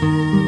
Música